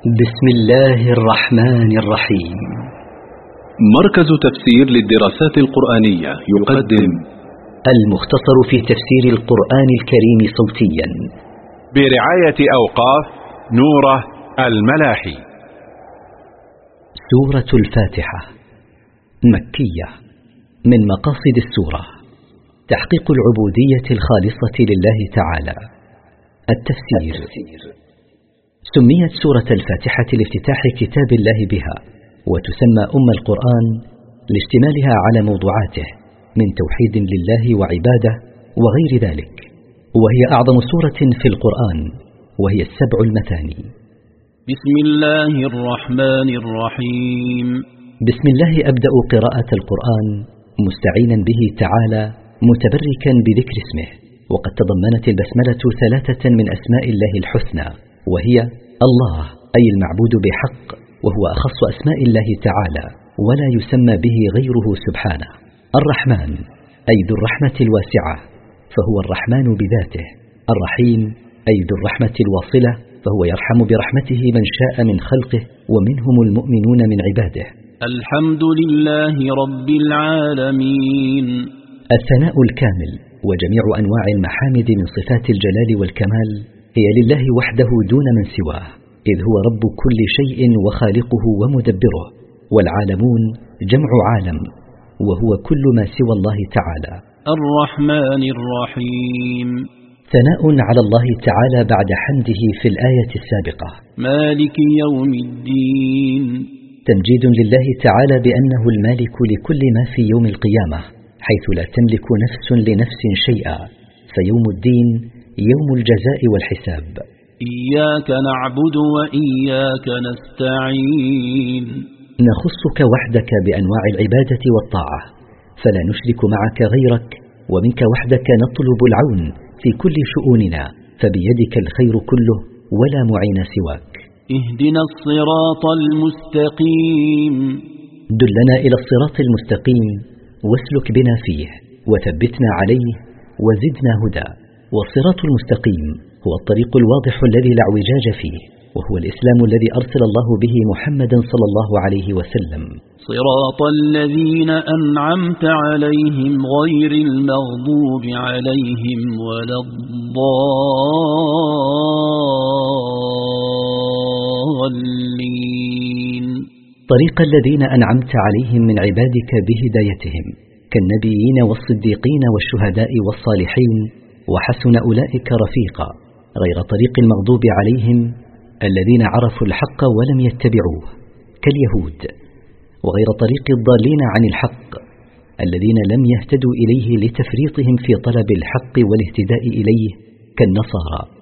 بسم الله الرحمن الرحيم. مركز تفسير للدراسات القرآنية يقدم المختصر في تفسير القرآن الكريم صوتيا. برعاية أوقاف نورة الملاحي. سورة الفاتحة مكية من مقاصد السورة. تحقيق العبودية الخالصة لله تعالى. التفسير. سميت سورة الفاتحة لافتتاح كتاب الله بها وتسمى أم القرآن لاشتمالها على موضوعاته من توحيد لله وعبادة وغير ذلك. وهي أعظم سورة في القرآن وهي السبع المثاني. بسم الله الرحمن الرحيم. بسم الله أبدأ قراءة القرآن مستعينا به تعالى متبركا بذكر اسمه وقد تضمنت البسملة ثلاثة من أسماء الله الحسنى. وهي الله أي المعبود بحق وهو أخص أسماء الله تعالى ولا يسمى به غيره سبحانه. الرحمن أي ذو الرحمة الواسعة فهو الرحمن بذاته. الرحيم أي ذو الرحمة الواصلة فهو يرحم برحمته من شاء من خلقه ومنهم المؤمنون من عباده. الحمد لله رب العالمين. الثناء الكامل وجميع أنواع المحامد من صفات الجلال والكمال هي لله وحده دون من سواه إذ هو رب كل شيء وخالقه ومدبره والعالمون جمع عالم وهو كل ما سوى الله تعالى. الرحمن الرحيم. ثناء على الله تعالى بعد حمده في الآية السابقة. مالك يوم الدين. تمجيد لله تعالى بأنه المالك لكل ما في يوم القيامة حيث لا تملك نفس لنفس شيئا فيوم الدين يوم الجزاء والحساب. إياك نعبد وإياك نستعين. نخصك وحدك بأنواع العبادة والطاعة فلا نشرك معك غيرك ومنك وحدك نطلب العون في كل شؤوننا فبيدك الخير كله ولا معين سواك. اهدنا الصراط المستقيم. دلنا إلى الصراط المستقيم واسلك بنا فيه وثبتنا عليه وزدنا هدى. والصراط المستقيم هو الطريق الواضح الذي لا اعوجاج فيه وهو الإسلام الذي أرسل الله به محمدا صلى الله عليه وسلم. صراط الذين أنعمت عليهم غير المغضوب عليهم ولا الضالين. طريق الذين أنعمت عليهم من عبادك بهدايتهم كالنبيين والصديقين والشهداء والصالحين وحسن أولئك رفيقا غير طريق المغضوب عليهم الذين عرفوا الحق ولم يتبعوه كاليهود وغير طريق الضالين عن الحق الذين لم يهتدوا إليه لتفريطهم في طلب الحق والاهتداء إليه كالنصارى.